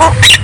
Oh.